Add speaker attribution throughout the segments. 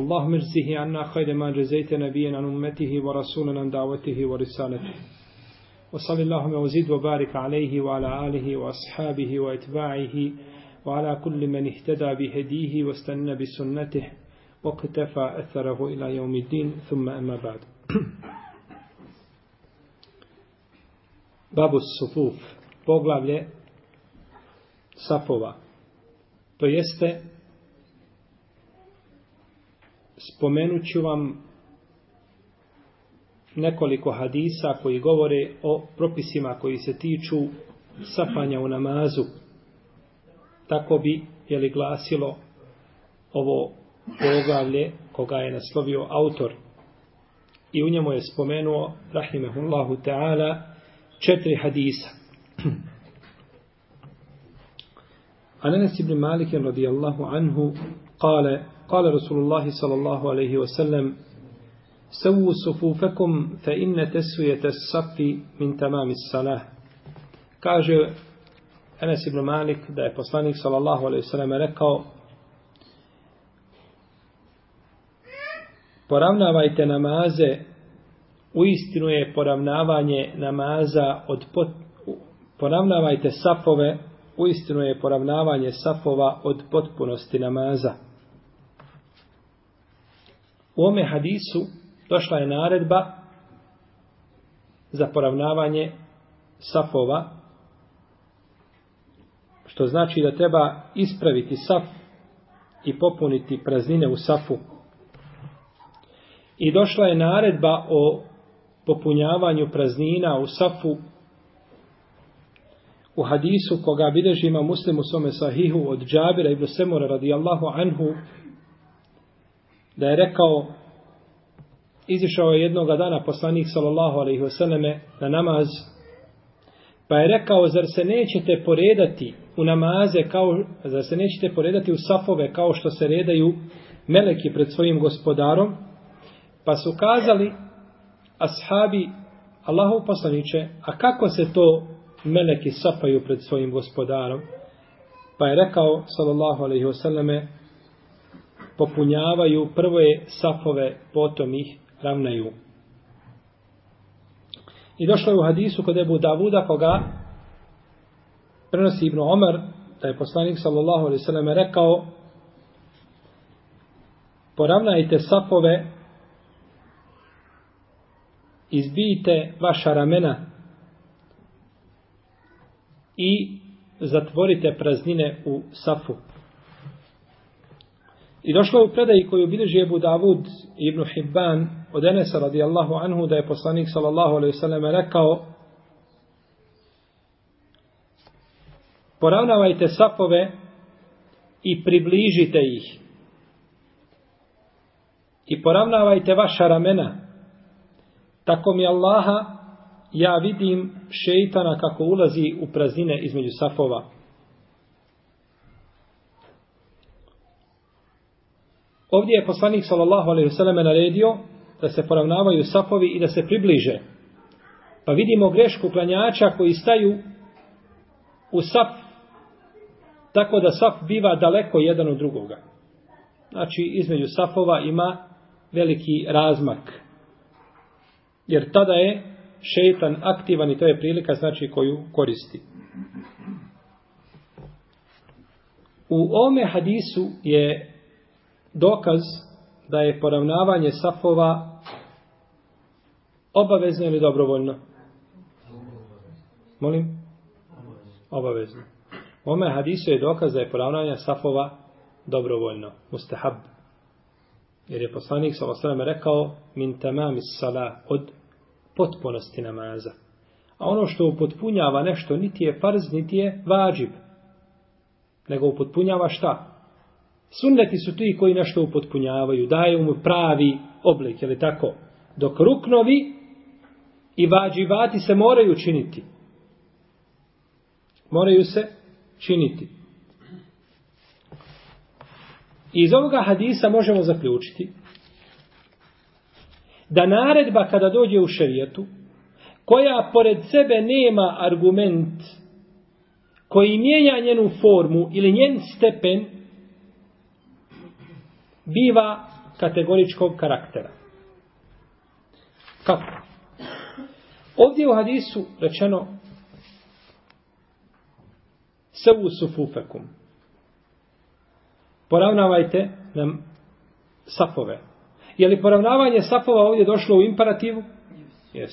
Speaker 1: اللهم اجزه عنا خير ما جزيت نبيا عن أمته ورسولا عن دعوته ورسالته. وصل اللهم وزيد وبارك عليه وعلى آله وأصحابه وإتباعه وعلى كل من اهتدى بهديه واستنى بسنته واقتفى أثره إلى يوم الدين. ثم أما بعد. باب الصفوف poglavlje safova to jeste spomenut ću vam nekoliko hadisa koji govore o propisima koji se tiču safanja u namazu. Tako bi je li glasilo ovo poglavlje koga je naslovio autor. I u njemu je spomenuo, rahimehullahu ta'ala, četiri hadisa. Ananas ibn Malik radijallahu anhu kale, قال رسول الله صلى الله عليه وسلم سووا صفوفكم فإن تسوية الصف من تمام الصلاة kaže Enes ibn Malik da je poslanik sallallahu alejhi ve sellem rekao poravnavajte namaze u istinu je poravnavanje namaza od pot, poravnavajte safove u istinu je poravnavanje safova od potpunosti namaza U ome hadisu došla je naredba za poravnavanje safova, što znači da treba ispraviti saf i popuniti praznine u safu. I došla je naredba o popunjavanju praznina u safu u hadisu koga bideži ima muslim u svome sahihu od Džabira ibn Semura radijallahu anhu da je rekao izišao je jednog dana poslanik sallallahu alejhi ve selleme na namaz pa je rekao zar se nećete poredati u namaze kao zar se nećete poredati u safove kao što se redaju meleki pred svojim gospodarom? Pa su kazali ashabi Allahu poslanice a kako se to meleki safaju pred svojim gospodarom? Pa je rekao sallallahu alejhi ve selleme popunjavaju prve safove, potom ih ravnaju. I došlo je u hadisu kod Ebu Davuda koga prenosi Ibn Omer da je poslanik sallallahu alaihi sallam rekao poravnajte safove izbijte vaša ramena i zatvorite praznine u safu. I došlo je u predaji koju bilježi Ebu Davud ibn Hibban od Enesa radijallahu anhu da je poslanik sallallahu alaihi sallam rekao poravnavajte sapove i približite ih. I poravnavajte vaša ramena. Tako mi Allaha ja vidim šeitana kako ulazi u praznine između safova. Ovdje je poslanik sallallahu alejhi ve selleme naredio da se poravnavaju safovi i da se približe. Pa vidimo grešku klanjača koji staju u saf tako da saf biva daleko jedan od drugoga. Znači između safova ima veliki razmak. Jer tada je šeitan aktivan i to je prilika znači koju koristi. U ome hadisu je dokaz da je poravnavanje safova obavezno ili dobrovoljno? Molim? Obavezno. U ome hadisu je dokaz da je poravnavanje safova dobrovoljno. Mustahab. Jer je poslanik s.a.v. rekao min tamami sala od potpunosti namaza. A ono što upotpunjava nešto niti je farz, niti je vađib. Nego upotpunjava šta? Sunneti su ti koji nešto upotpunjavaju, daju mu pravi oblik, je li tako? Dok ruknovi i vađivati se moraju činiti. Moraju se činiti. I iz ovoga hadisa možemo zaključiti da naredba kada dođe u šerijetu, koja pored sebe nema argument koji mijenja njenu formu ili njen stepen, biva kategoričkog karaktera. Kako? Ovdje u hadisu rečeno sevu sufufekum. Poravnavajte nam safove. Je li poravnavanje safova ovdje došlo u imperativu? Jes.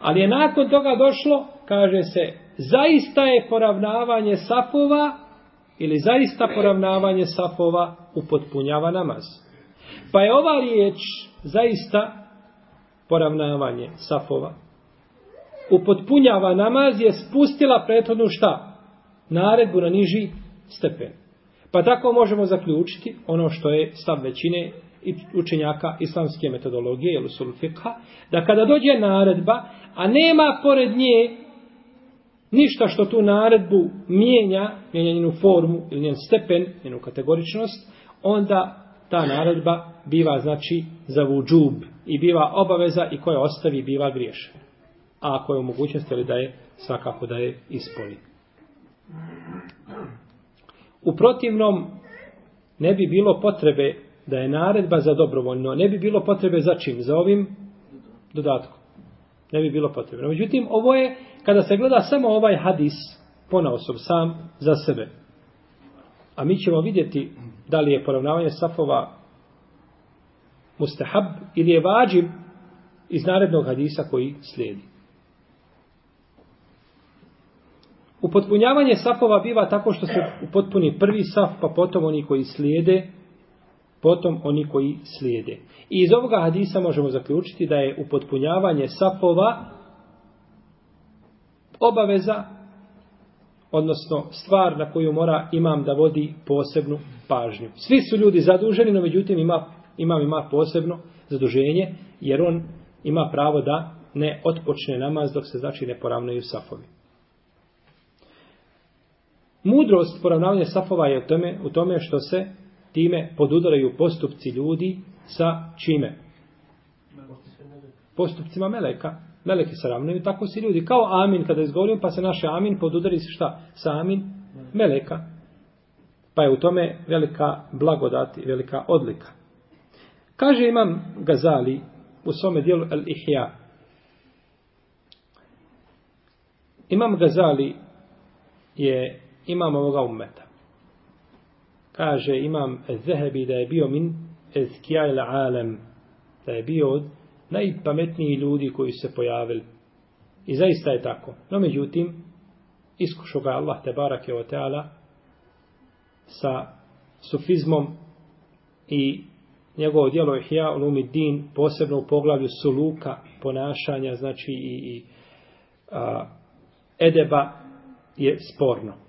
Speaker 1: Ali je nakon toga došlo, kaže se, zaista je poravnavanje safova ili zaista poravnavanje safova upotpunjava namaz. Pa je ova riječ zaista poravnavanje safova upotpunjava namaz je spustila prethodnu šta? Naredbu na niži stepen. Pa tako možemo zaključiti ono što je stav većine učenjaka islamske metodologije ili sulfikha, da kada dođe naredba, a nema pored nje ništa što tu naredbu mijenja, mijenja njenu formu ili njen stepen, njenu kategoričnost, onda ta naredba biva znači za vudžub i biva obaveza i koja ostavi biva griješena. A ako je u mogućnosti ali da je svakako da je ispoli. U protivnom ne bi bilo potrebe da je naredba za dobrovoljno, ne bi bilo potrebe za čim? Za ovim dodatkom. Ne bi bilo potrebno. Međutim, ovo je, kada se gleda samo ovaj hadis, ponaosob sam za sebe. A mi ćemo vidjeti da li je poravnavanje safova mustahab ili je vađib iz narednog hadisa koji slijedi. Upotpunjavanje safova biva tako što se upotpuni prvi saf, pa potom oni koji slijede, potom oni koji slijede. I iz ovoga hadisa možemo zaključiti da je upotpunjavanje safova obaveza, odnosno stvar na koju mora imam da vodi posebnu pažnju. Svi su ljudi zaduženi, no međutim ima, imam ima posebno zaduženje, jer on ima pravo da ne otpočne namaz dok se znači ne poravnaju safovi. Mudrost poravnavanja safova je u tome, u tome što se time podudaraju postupci ljudi sa čime? Postupcima meleka. Meleki se ravnaju, tako si ljudi. Kao amin kada izgovorim, pa se naše amin podudari se šta? Sa amin meleka. Pa je u tome velika blagodat i velika odlika. Kaže imam Gazali u svome dijelu El Ihya. Imam Gazali je imam ovoga ummeta. Kaže imam Zehebi da je bio min ezkija alem, da je bio od najpametniji ljudi koji se pojavili. I zaista je tako. No međutim, iskušao ga Allah te barake o teala sa sufizmom i njegovo djelo je hija din, posebno u poglavlju suluka, ponašanja, znači i, i a, edeba je sporno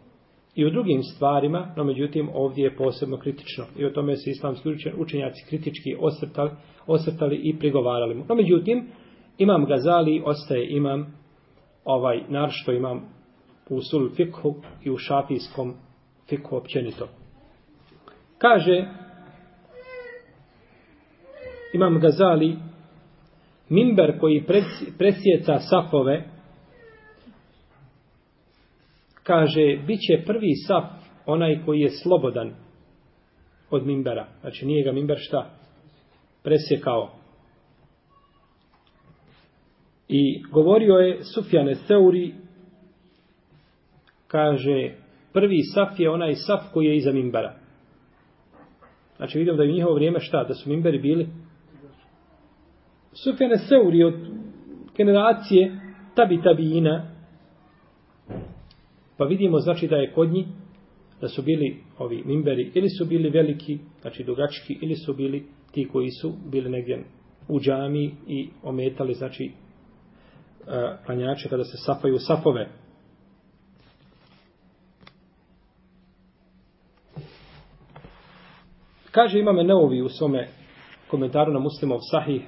Speaker 1: i u drugim stvarima, no međutim ovdje je posebno kritično. I o tome se islamski učenjaci kritički osrtali, osrtali i prigovarali mu. No međutim, imam Gazali, ostaje imam ovaj nar što imam u sul fikhu i u šafijskom fikhu općenito. Kaže imam Gazali minber koji presjeca safove kaže, bit će prvi saf onaj koji je slobodan od mimbera. Znači nije ga mimber šta? Presjekao. I govorio je Sufjane Seuri, kaže, prvi saf je onaj saf koji je iza mimbera. Znači vidim da je u njihovo vrijeme šta? Da su mimberi bili Sufjane Seuri od generacije tabi tabijina, Pa vidimo znači da je kod njih da su bili ovi mimberi ili su bili veliki, znači dugački, ili su bili ti koji su bili negdje u džami i ometali znači e, klanjače kada se safaju safove. Kaže imame Neovi u svome komentaru na muslimov sahih.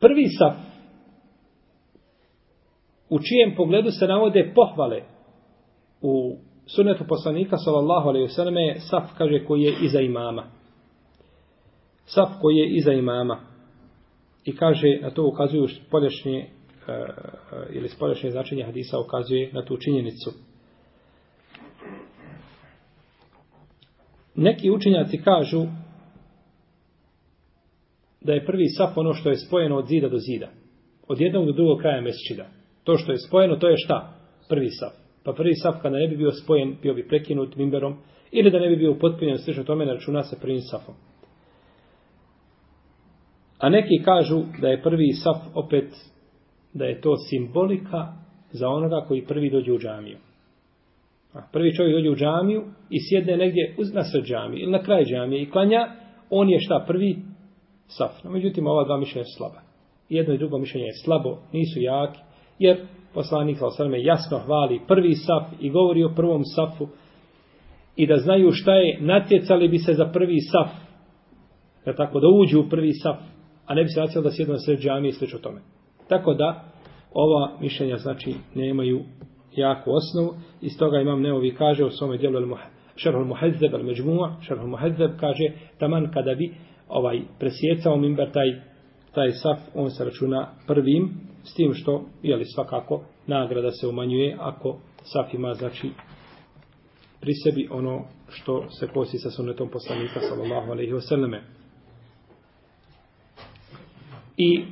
Speaker 1: Prvi saf u čijem pogledu se navode pohvale u sunetu poslanika sallallahu alejhi ve selleme saf kaže koji je iza imama. Saf koji je iza imama. I kaže na to ukazuju spoljašnje e, e, ili spoljašnje značenje hadisa ukazuje na tu činjenicu. Neki učinjaci kažu da je prvi saf ono što je spojeno od zida do zida. Od jednog do drugog kraja mesčida. To što je spojeno, to je šta? Prvi saf. Pa prvi saf kada ne bi bio spojen, bio bi prekinut mimberom, ili da ne bi bio potpunjen, slično tome, ne računa se prvim safom. A neki kažu da je prvi saf opet, da je to simbolika za onoga koji prvi dođe u džamiju. A prvi čovjek dođe u džamiju i sjedne negdje uz nasred džamije ili na kraj džamije i klanja, on je šta prvi saf. No, međutim, ova dva mišljenja su slaba. Jedno i drugo mišljenje je slabo, nisu jaki, jer poslanik Salosarme jasno hvali prvi saf i govori o prvom safu. I da znaju šta je, natjecali bi se za prvi saf, da tako da uđu u prvi saf, a ne bi se natjecali da sjedno na sred džami i slično tome. Tako da, ova mišljenja znači nemaju jaku osnovu. I stoga imam neovi kaže u svome djelu šerhul muhezzeb al međmua šerhul muhezzeb kaže taman kada bi ovaj presjecao mimber taj, taj saf on se računa prvim s tim što jeli svakako nagrada se umanjuje ako saf ima znači pri sebi ono što se kosi sa sunnetom poslanika sallallahu alejhi ve selleme i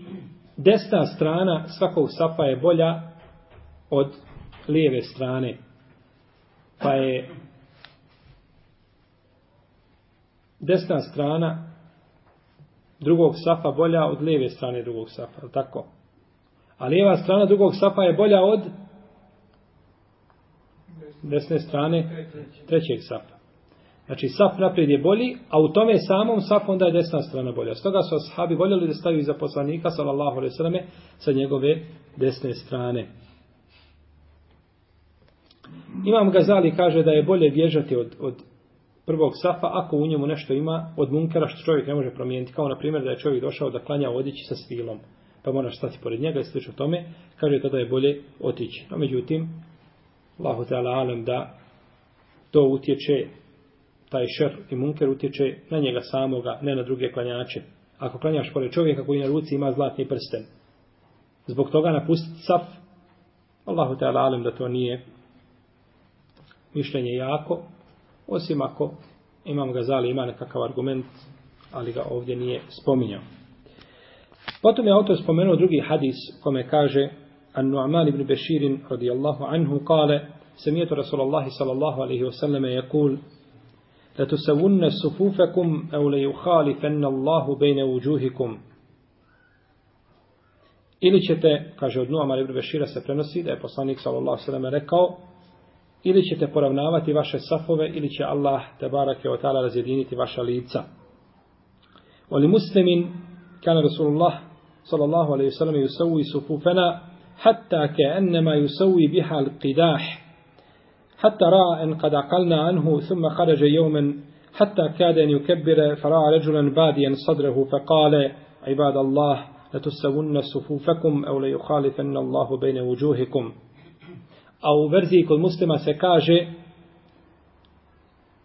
Speaker 1: desna strana svakog safa je bolja od lijeve strane. Pa je desna strana drugog safa bolja od lijeve strane drugog safa, tako? A lijeva strana drugog safa je bolja od desne strane trećeg safa. Znači, saf naprijed je bolji, a u tome samom safu onda je desna strana bolja. Stoga su ashabi voljeli da staviju za poslanika, sallallahu alaihi sallam, sa njegove desne strane. Imam Gazali kaže da je bolje bježati od, od prvog safa ako u njemu nešto ima od munkera što čovjek ne može promijeniti. Kao na primjer da je čovjek došao da klanja odići sa svilom pa moraš stati pored njega i slično tome, kaže tada je bolje otići. No međutim, Allahu Teala alem da to utječe, taj šer i munker utječe na njega samoga, ne na druge klanjače. Ako klanjaš pored čovjeka koji na ruci ima zlatni prsten, zbog toga napustiti saf, Allahu Teala alem da to nije mišljenje jako, osim ako imam ga zali, ima nekakav argument, ali ga ovdje nije spominjao. Potom je autor spomenuo drugi hadis kome kaže an Nu'man ibn Bešir radijallahu anhu kale samijetu Rasulallahi sallallahu alaihi wasallam yakul la tusavunna sufufakum au la yukhalifenna Allahu bejne uđuhikum ili ćete, kaže od Nu'man ibn Bešira se prenosi da je poslanik sallallahu alaihi sallam rekao ili ćete poravnavati vaše safove ili će Allah te barake o ta'ala razjediniti vaša lica. Oli muslimin كان رسول الله صلى الله عليه وسلم يسوي صفوفنا حتى كأنما يسوي بها القداح حتى رأى أن قد عقلنا عنه ثم خرج يوما حتى كاد أن يكبر فرأى رجلا باديا صدره فقال عباد الله لتسون صفوفكم أو ليخالفن الله بين وجوهكم؟ أو برزيك المسلمة سكاجة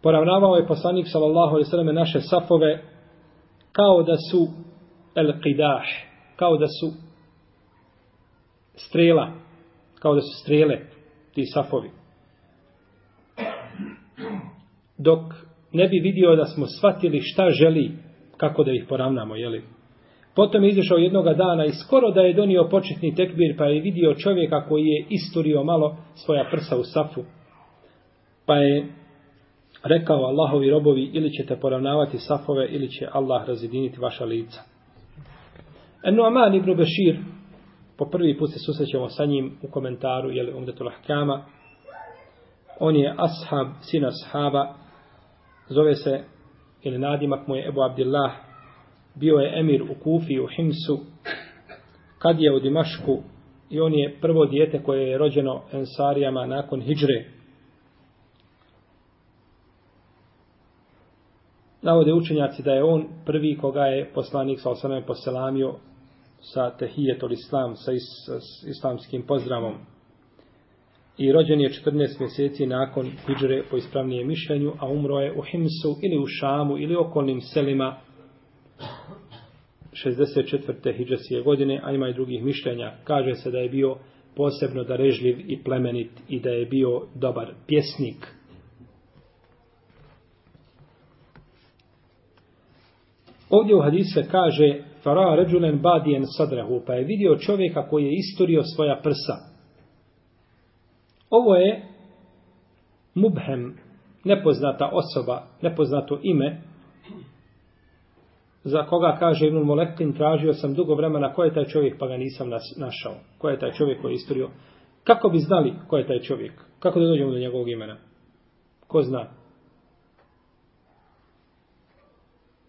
Speaker 1: Poravnavao je poslanik sallallahu alejhi ve selleme naše safove kao da su el qidah kao da su strela kao da su strele ti safovi dok ne bi vidio da smo shvatili šta želi kako da ih poravnamo je li Potom je izašao jednoga dana i skoro da je donio početni tekbir, pa je vidio čovjeka koji je isturio malo svoja prsa u safu. Pa je rekao Allahovi robovi, ili ćete poravnavati safove, ili će Allah razjediniti vaša lica. Nu'man ibn Bešir, po prvi put se susrećemo sa njim u komentaru, jel umdetul ahkama, on je ashab, sin ashaba, zove se, ili nadimak mu je Ebu Abdillah, bio je emir u Kufi, u Himsu, kad je u Dimašku i on je prvo dijete koje je rođeno Ensarijama nakon Hidžre. navode učenjaci da je on prvi koga je poslanik sa osanem poselamio sa tehijetul islam, sa, is, sa islamskim pozdravom. I rođen je 14 mjeseci nakon hijđre po ispravnijem mišljenju, a umro je u Himsu ili u Šamu ili okolnim selima 64. hijđasije godine, a ima i drugih mišljenja. Kaže se da je bio posebno darežljiv i plemenit i da je bio dobar pjesnik. Ovdje u hadise kaže Fara ređulen badijen sadrahu, pa je vidio čovjeka koji je istorio svoja prsa. Ovo je mubhem, nepoznata osoba, nepoznato ime, za koga kaže Ibn Molekin, tražio sam dugo vremena ko je taj čovjek, pa ga nisam našao. Ko je taj čovjek koji je istorio? Kako bi znali ko je taj čovjek? Kako da dođemo do njegovog imena? Ko zna?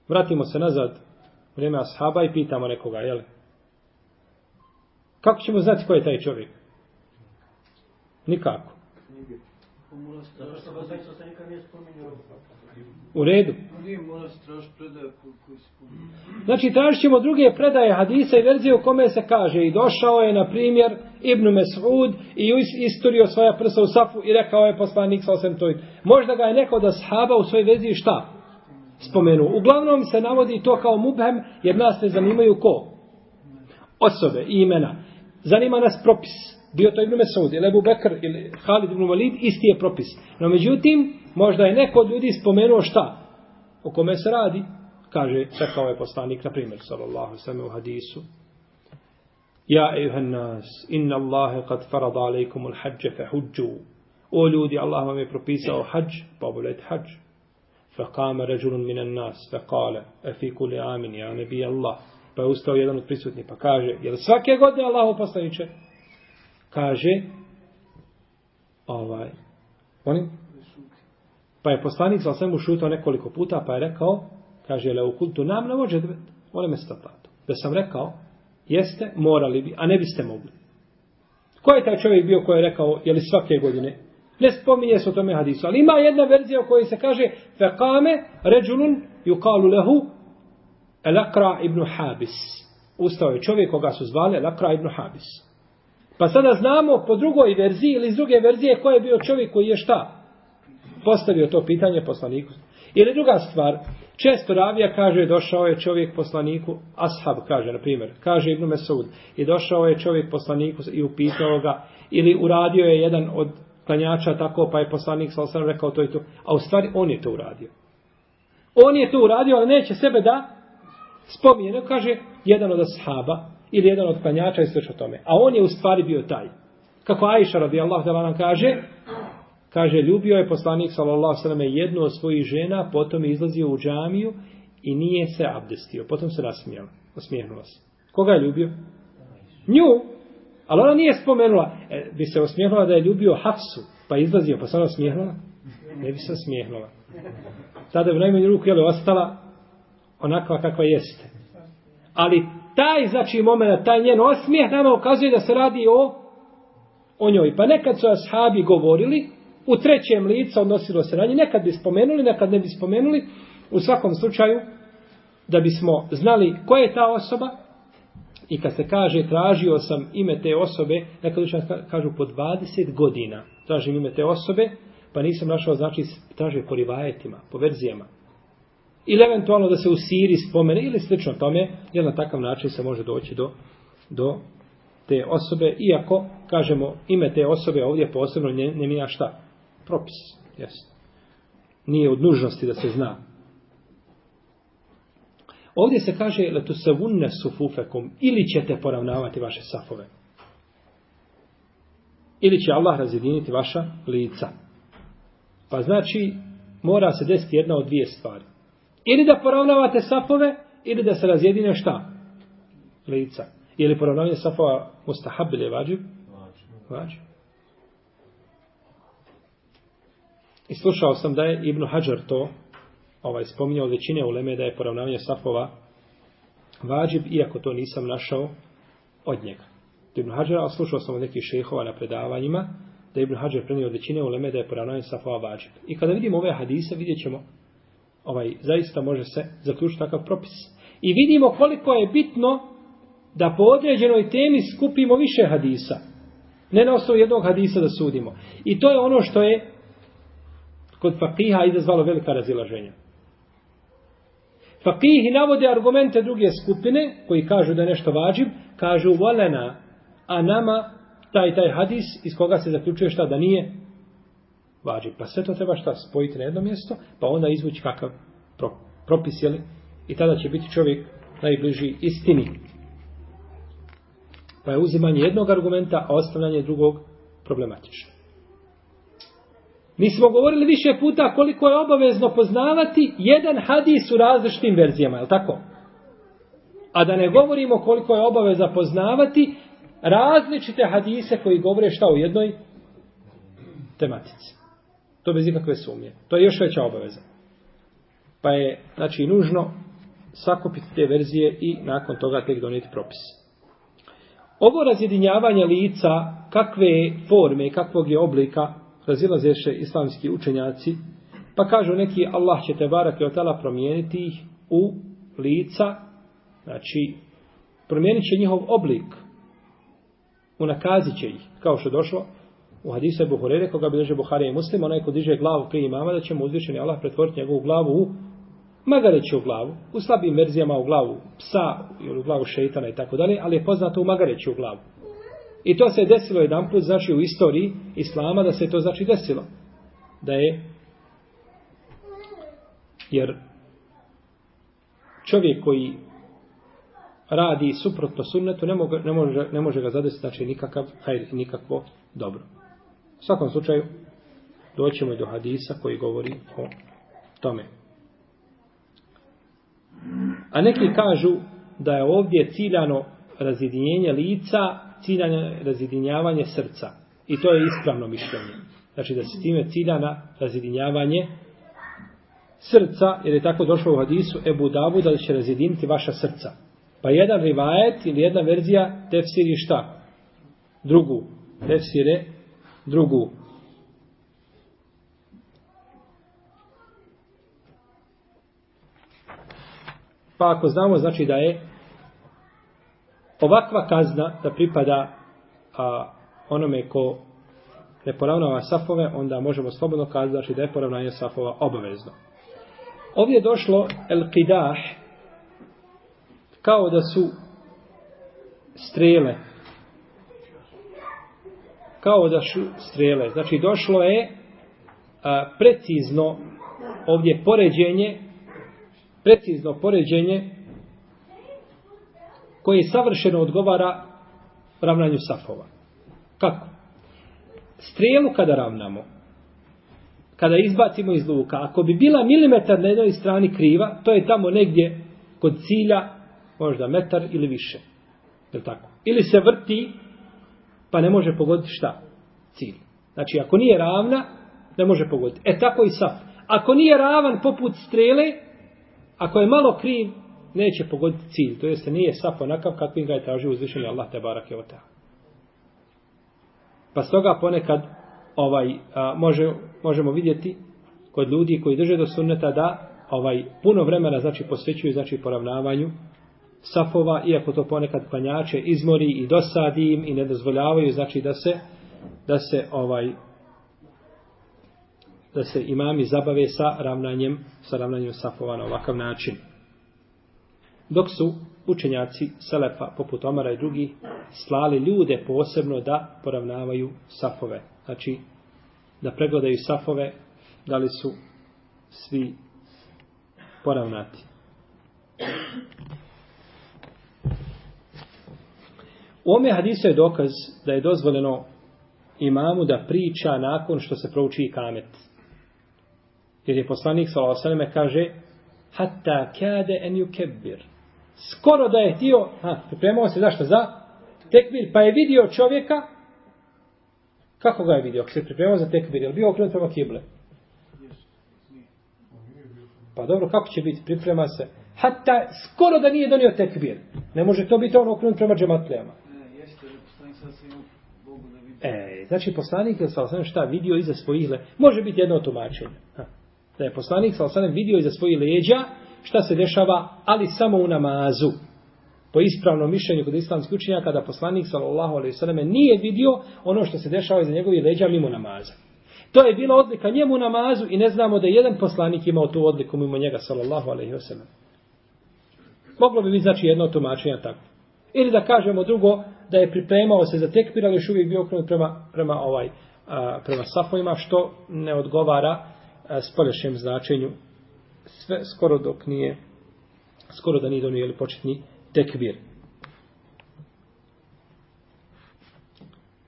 Speaker 1: Vratimo se nazad vrijeme ashaba i pitamo nekoga, jel? Kako ćemo znati ko je taj čovjek? Nikako. U redu. Znači, tražit ćemo druge predaje hadisa i verzije u kome se kaže i došao je, na primjer, Ibn Mes'ud i isturio svoja prsa u safu i rekao je poslanik sa osem toj. Možda ga je neko da sahaba u svojoj verziji šta? Spomenu. Uglavnom se navodi to kao mubhem jer nas ne zanimaju ko? Osobe i imena. Zanima nas propis. Bio to Ibn Mes'ud ili Ebu Bekr ili Halid Ibn Walid, isti je propis. No međutim, možda je neko od ljudi spomenuo šta? O kome se radi? Kaže, čekao je poslanik, na primjer, sallallahu sallam u hadisu. Ja, ejuhan nas, inna Allahe kad farada alaikum ul hađe fe huđu. O ljudi, Allah vam je propisao hađ, pa obavljajte hađ. فقام رجل من الناس فقال fe كل عام يا نبي الله. Pa je ustao jedan od prisutnih, pa kaže, jel svake godine Allahu poslaniće? Kaže, ovaj, oni, Pa je poslanik sa svemu šutao nekoliko puta, pa je rekao, kaže, le u kultu nam ne može dvet, ole me stopatu. Da sam rekao, jeste, morali bi, a ne biste mogli. Ko je taj čovjek bio koji je rekao, je li svake godine? Ne spominje se o tome hadisu, ali ima jedna verzija u kojoj se kaže, fekame ređulun yukalu lehu elakra ibn Habis. Ustao je čovjek koga su zvali elakra ibn Habis. Pa sada znamo po drugoj verziji ili iz druge verzije ko je bio čovjek koji je šta? postavio to pitanje poslaniku. Ili druga stvar, često ravija kaže došao je čovjek poslaniku, ashab kaže na primjer, kaže Ibn Mesud, i došao je čovjek poslaniku i upitao ga, ili uradio je jedan od klanjača tako, pa je poslanik sa osram rekao to i to, a u stvari on je to uradio. On je to uradio, ali neće sebe da spominje, ne kaže jedan od ashaba, ili jedan od klanjača i sve tome. A on je u stvari bio taj. Kako Aisha radijallahu da nam kaže, Kaže, ljubio je poslanik sallallahu sallam jednu od svojih žena, potom je izlazio u džamiju i nije se abdestio. Potom se nasmijao, osmijehnula se. Koga je ljubio? Nju. Ali ona nije spomenula. E, bi se osmijehnula da je ljubio Hafsu, pa izlazio, pa se ona osmijehnula? Ne bi se osmijehnula. Tada bi najmanju ruku jele, ostala onakva kakva jeste. Ali taj, znači, moment, taj njen osmijeh nama ukazuje da se radi o o njoj. Pa nekad su ashabi govorili, u trećem licu odnosilo se na njih. Nekad bi spomenuli, nekad ne bi spomenuli. U svakom slučaju, da bismo znali ko je ta osoba, i kad se kaže tražio sam ime te osobe, nekad učan kažu po 20 godina tražim ime te osobe, pa nisam našao, znači traže po rivajetima, po verzijama. Ili eventualno da se u Siri spomene, ili slično tome, jer na takav način se može doći do, do te osobe, iako, kažemo, ime te osobe ovdje posebno ne, ne mija šta? propis. jesno. Nije od nužnosti da se zna. Ovdje se kaže letu se vunne ili ćete poravnavati vaše safove. Ili će Allah razjediniti vaša lica. Pa znači mora se desiti jedna od dvije stvari. Ili da poravnavate safove ili da se razjedine šta? Lica. Je li poravnavanje safova mustahab ili vađib? Vađib. I slušao sam da je Ibn Hajar to ovaj, spominjao većine uleme da je poravnavanje safova vađib, iako to nisam našao od njega. Ibn Hajar, a slušao sam od nekih šehova na predavanjima, da je Ibn Hajar prenio od većine uleme da je poravnavanje safova vađib. I kada vidimo ove hadise, vidjet ćemo ovaj, zaista može se zaključiti takav propis. I vidimo koliko je bitno da po određenoj temi skupimo više hadisa. Ne na osnovu jednog hadisa da sudimo. I to je ono što je kod fakiha izazvalo velika razilaženja. Pa Fakihi navode argumente druge skupine koji kažu da je nešto vađib, kažu volena, a nama taj taj hadis iz koga se zaključuje šta da nije vađib. Pa sve to treba šta spojiti na jedno mjesto, pa onda izvući kakav propis, jeli? I tada će biti čovjek najbliži istini. Pa je uzimanje jednog argumenta, a ostavljanje drugog problematično. Mi smo govorili više puta koliko je obavezno poznavati jedan hadis u različitim verzijama, je li tako? A da ne govorimo koliko je obaveza poznavati različite hadise koji govore šta u jednoj tematici. To bez ikakve sumnje. To je još veća obaveza. Pa je, znači, nužno sakupiti te verzije i nakon toga tek donijeti propis. Ovo razjedinjavanje lica, kakve forme, kakvog je oblika, razilazeše islamski učenjaci, pa kažu neki Allah će te barak i otala promijeniti ih u lica, znači promijenit će njihov oblik, unakazit će ih, kao što došlo u hadisu Ebu Hurere, koga bi drže Buharija i Muslim, onaj ko diže glavu prije imama, da će mu uzvišeni Allah pretvoriti njegovu glavu u magareću glavu, u slabim verzijama u glavu psa ili u glavu šeitana i tako dalje, ali je poznato u magareću glavu. I to se desilo jedan put, znači u istoriji Islama, da se to znači desilo. Da je, jer čovjek koji radi suprotno sunnetu, ne, moga, ne, može, ne može ga zadesiti, znači nikakav hajr nikakvo dobro. U svakom slučaju, doćemo i do hadisa koji govori o tome. A neki kažu da je ovdje ciljano razjedinjenje lica ciljanje razjedinjavanje srca. I to je ispravno mišljenje. Znači da se time cilja na razjedinjavanje srca, jer je tako došlo u hadisu Ebu Davu da će razjediniti vaša srca. Pa jedan rivajet ili jedna verzija tefsiri šta? Drugu. Tefsire drugu. Pa ako znamo, znači da je ovakva kazna da pripada a, onome ko ne poravnava safove, onda možemo slobodno kazati da je poravnanje safova obavezno. Ovdje je došlo el qidah kao da su strele. Kao da su strele. Znači došlo je a, precizno ovdje poređenje precizno poređenje koje savršeno odgovara ravnanju safova. Kako? Strelu kada ravnamo, kada izbacimo iz luka, ako bi bila milimetar na jednoj strani kriva, to je tamo negdje kod cilja, možda metar ili više. Je tako? Ili se vrti, pa ne može pogoditi šta? Cilj. Znači, ako nije ravna, ne može pogoditi. E tako i saf. Ako nije ravan poput strele, ako je malo kriv, neće pogoditi cilj. To jeste nije sap onakav kakvim ga je tražio uzvišeni Allah te barake o ta. Pa stoga ponekad ovaj a, može, možemo vidjeti kod ljudi koji drže do sunneta da ovaj puno vremena znači posvećuju znači poravnavanju safova, iako to ponekad klanjače izmori i dosadi im i ne dozvoljavaju znači da se da se ovaj da se imami zabave sa ravnanjem sa ravnanjem safova na ovakav način dok su učenjaci Selefa, poput Omara i drugi, slali ljude posebno da poravnavaju safove. Znači, da pregledaju safove, da li su svi poravnati. U ome hadisu je dokaz da je dozvoljeno imamu da priča nakon što se prouči i kamet. Jer je poslanik s.a.v. kaže hatta kade en yukebbir skoro da je htio, ha, pripremao se zašto za tekbir, pa je vidio čovjeka, kako ga je vidio, ako se pripremao za tekbir, je li bio okrenut prema kible? Pa dobro, kako će biti, priprema se, hatta skoro da nije donio tekbir, ne može to biti on okrenut prema džematlijama. E, znači poslanik je sa šta vidio iza svojih le, može biti jedno tumačenje. Ha. Da je poslanik sa vidio iza svojih leđa šta se dešava, ali samo u namazu. Po ispravnom mišljenju kod islamskih učenjaka da poslanik sallallahu alejhi ve selleme nije vidio ono što se dešava iza njegovih leđa mimo namaza. To je bila odlika njemu namazu i ne znamo da je jedan poslanik imao tu odliku mimo njega sallallahu alejhi ve sellem. Moglo bi biti znači jedno tumačenje tako. Ili da kažemo drugo, da je pripremao se za tekbir, ali još uvijek bio okrenut prema, prema, ovaj, a, prema safovima, što ne odgovara spolješnjem značenju sve skoro dok nije skoro da nije donio ili početni tekbir.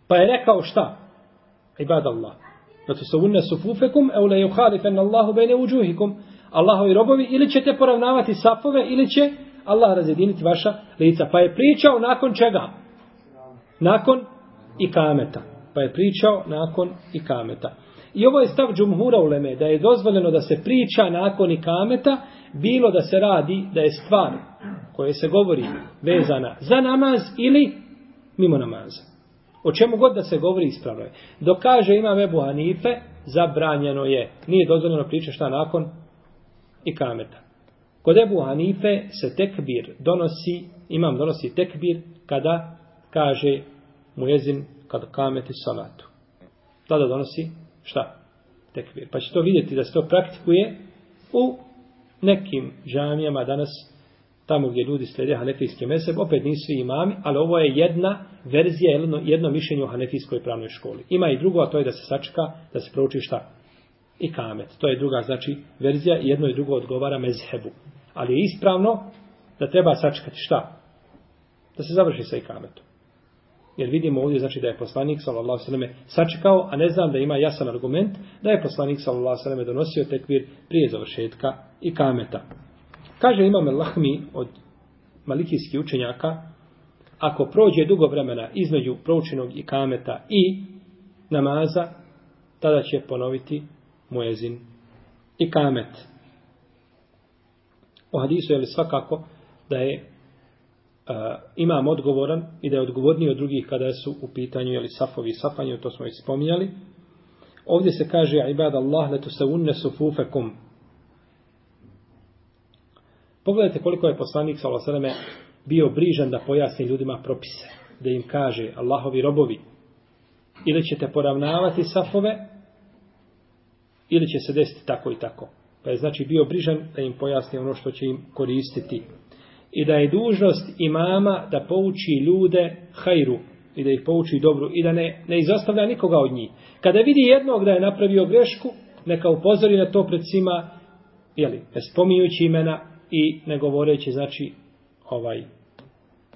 Speaker 1: Pa je rekao šta? Ibad Allah. Zato znači, se unne sufufekum, e ule juhalifen Allahu bejne uđuhikum. Allahovi robovi, ili ćete poravnavati safove, ili će Allah razjediniti vaša lica. Pa je pričao nakon čega? Nakon ikameta. Pa je pričao nakon ikameta. I ovo je stav džumhura uleme, da je dozvoljeno da se priča nakon ikameta, bilo da se radi, da je stvar koje se govori vezana za namaz ili mimo namaza. O čemu god da se govori ispravno je. Dok kaže ima Ebu Hanife, zabranjeno je. Nije dozvoljeno pričati šta nakon ikameta. Kod Ebu Hanife se tekbir donosi, imam donosi tekbir kada kaže mujezin kad kameti salatu. Tada donosi šta? Tekbir. Pa će to vidjeti da se to praktikuje u nekim džamijama danas tamo gdje ljudi slede hanefijski meseb, opet nisu imami, ali ovo je jedna verzija, jedno, jedno mišljenje o hanefijskoj pravnoj školi. Ima i drugo, a to je da se sačka, da se prouči šta? I kamet. To je druga, znači, verzija i jedno i drugo odgovara mezhebu. Ali je ispravno da treba sačekati šta? Da se završi sa ikametom. Jer vidimo ovdje znači da je poslanik sallallahu alejhi sačekao, a ne znam da ima jasan argument da je poslanik sallallahu alejhi donosio tekvir prije završetka i kameta. Kaže imam Lahmi od malikijskih učenjaka, ako prođe dugo vremena između proučenog i kameta i namaza, tada će ponoviti muezin i kamet. U hadisu je li svakako da je a, imam odgovoran i da je odgovorniji od drugih kada su u pitanju jeli safovi i safanje, to smo i spominjali. Ovdje se kaže ibad Allah letu se unne sufufekum. Pogledajte koliko je poslanik s.a.v. bio brižan da pojasni ljudima propise. Da im kaže Allahovi robovi ili ćete poravnavati safove ili će se desiti tako i tako. Pa je znači bio brižan da im pojasni ono što će im koristiti i da je dužnost imama da pouči ljude hajru i da ih pouči dobru i da ne, ne izostavlja nikoga od njih. Kada vidi jednog da je napravio grešku, neka upozori na to pred svima, jeli, ne spominjući imena i ne govoreći, znači, ovaj,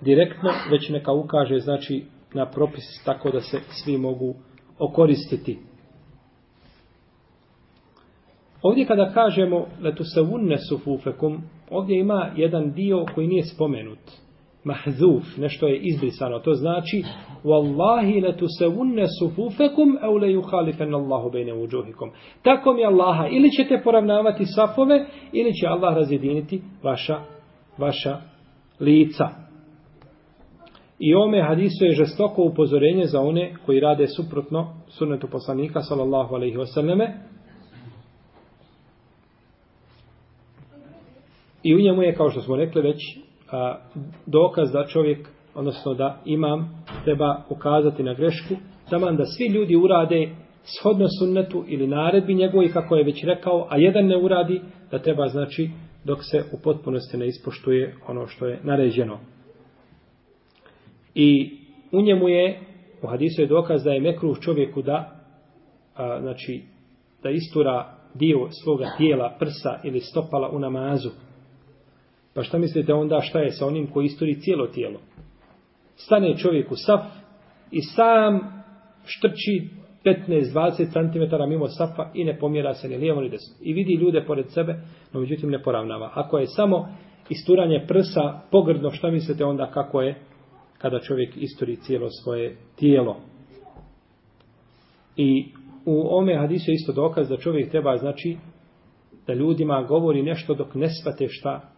Speaker 1: direktno, već neka ukaže, znači, na propis tako da se svi mogu okoristiti. Ovdje kada kažemo letu se unne sufufekum, ovdje ima jedan dio koji nije spomenut. Mahzuf, nešto je izbrisano. To znači, Wallahi letu se unne sufufekum, au le juhalifen Allahu bejne uđuhikom. Tako mi Allaha, ili ćete poravnavati safove, ili će Allah razjediniti vaša, vaša lica. I ome hadisu je žestoko upozorenje za one koji rade suprotno sunnetu poslanika, sallallahu alaihi wasallame, I u njemu je, kao što smo rekli već, a, dokaz da čovjek, odnosno da imam, treba ukazati na grešku, taman da svi ljudi urade shodno sunnetu ili naredbi njegovi, kako je već rekao, a jedan ne uradi, da treba znači dok se u potpunosti ne ispoštuje ono što je naređeno. I u njemu je, u hadisu je dokaz da je mekruh čovjeku da, a, znači, da istura dio svoga tijela, prsa ili stopala u namazu, Pa šta mislite onda šta je sa onim koji isturi cijelo tijelo? Stane čovjek u saf i sam štrči 15-20 cm mimo safa i ne pomjera se ni lijevo ni desno. I vidi ljude pored sebe, no međutim ne poravnava. Ako je samo isturanje prsa pogrdno, šta mislite onda kako je kada čovjek isturi cijelo svoje tijelo? I u ome hadisu je isto dokaz da čovjek treba znači da ljudima govori nešto dok ne svate šta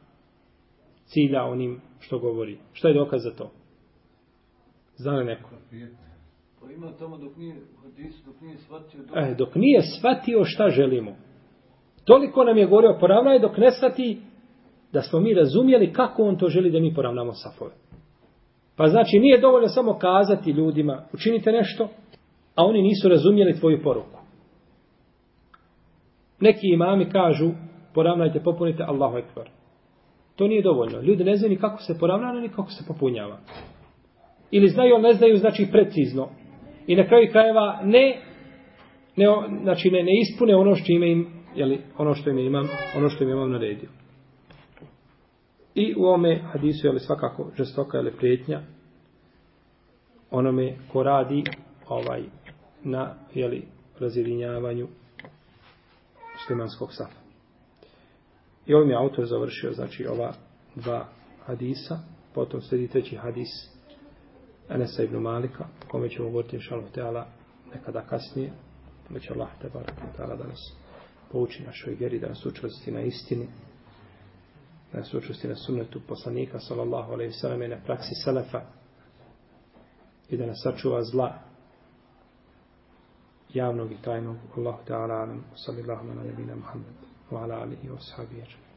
Speaker 1: cilja onim što govori. Šta je dokaz za to? Zna li neko?
Speaker 2: Pa ima tamo dok nije, dok nije shvatio...
Speaker 1: Dok... E, dok nije shvatio šta želimo. Toliko nam je govorio poravnaj dok ne shvati da smo mi razumjeli kako on to želi da mi poravnamo safove. Pa znači nije dovoljno samo kazati ljudima učinite nešto, a oni nisu razumjeli tvoju poruku. Neki imami kažu poravnajte, popunite Allahu Ekber. To nije dovoljno. Ljudi ne znaju ni kako se poravnava, ni kako se popunjava. Ili znaju, ali ne znaju, znači precizno. I na kraju krajeva ne, ne, znači ne, ne ispune ono što ime im, jeli, ono što im imam, ono što im imam naredio. I u ome hadisu, jeli svakako žestoka, jeli prijetnja, onome ko radi ovaj na jeli, razjedinjavanju muslimanskog safa. I ovim je autor završio, znači, ova dva hadisa. Potom sledi treći hadis Enesa ibn Malika, kome ćemo govoriti inšalov teala nekada kasnije. Da će Allah te barak teala da nas pouči našoj vjeri, da nas učvrsti na istini, da nas učvrsti na sunnetu poslanika, sallallahu alaihi sallam, i na praksi selefa, i da nas sačuva zla javnog i tajnog. Allahu ta'ala alam, sallallahu ala nebina Muhammed, wa ala alihi wa.